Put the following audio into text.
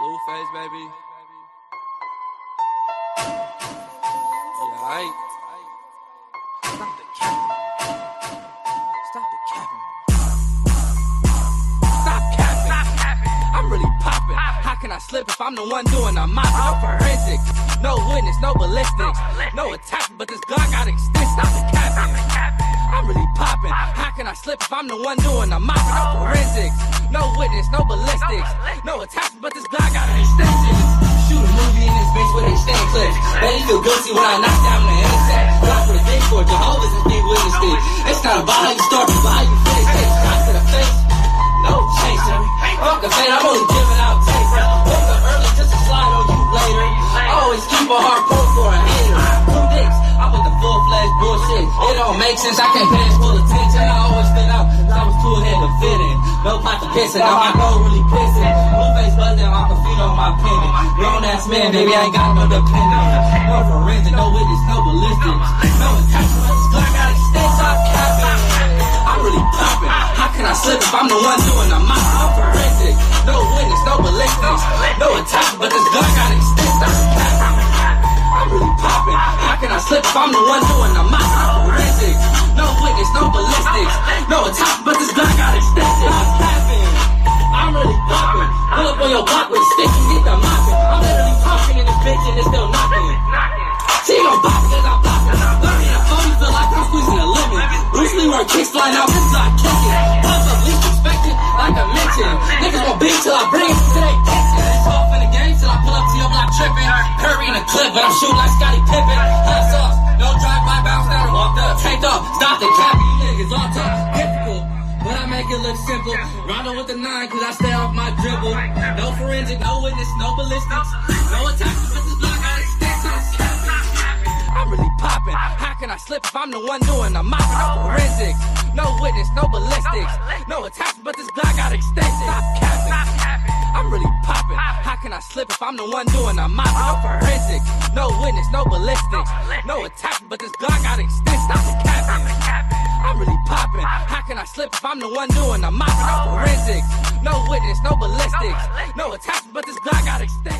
Blueface, baby. Yeah, aight. Stop the capping. Stop the capping. Stop capping. I'm really popping. How can I slip if I'm the one doing the mopping? No forensics, no witness, no ballistics, no attachment, but this Glock got extended. Stop the capping. I'm really popping. How can I slip if I'm the one doing the mopping? No forensics, no witness, no no but this Glock got extensions. Shoot a movie in his bitch with extended clips. Man, you feel guilty when I knock down the intersect. Block with a dick for Jehovah's and big witness stick. It's not about how you start, but how you finish. Take shots to the face. No chasing. Fuck the fate, I'm only giving out taste. Woke up early just to slide on you later. I always keep a hard pull for a hater. Two dicks, I'm with the full fledged bullshit. It don't make sense, I can't pay full attention. I always fit out, I was too ahead to fit. No pot to piss now my goal really pissing. Blueface buzzing the feet on my pendant. Grown ass man, baby, I ain't got no dependent. No forensic, no witness, no ballistics. No attachments, Glock got extents, I'm capping. I'm really popping. How can I slip if I'm the one doing the mop? No forensic, no witness, no ballistics, no attachment, but this gun got extents. I'm capping. I'm really. How can I slip if I'm the one doing the mop? No forensic, no witness, no ballistics, no attachment, with stick and get the mopping. I'm literally talking in this bitch and it's still knocking. She gon' it cause I'm popping. 30 and 40 feel like I'm squeezing a lemon. Bruce Lee work kicks flying out, this is I kick it. Buzz up, least expected, like I mentioned. Niggas gon' beat till I bring it to they kitchen. It's off in the game till I pull up to your block tripping. Curry in the clip, but I'm shooting like Scottie Pippen. Hot sauce, no drive-by bounce down, walked up, tanked off, stop the cap, you niggas look simple. Rondo with the nine, cause I stay off my dribble. No forensic, no witness, no ballistics. No attachment, but this block got extents. I'm really popping. How can I slip if I'm the one doing the mopping? No forensics, no witness, no ballistics. No attachment, but this block got extents. Stop capping. I'm really popping. How can I slip if I'm the one doing the mopping? No forensic, no witness, no ballistics. No attachment, but this block got extents. Stop capping. I'm the one doing the mopping? No forensics, no witness, no ballistics, no attachment, but this Glock got extension.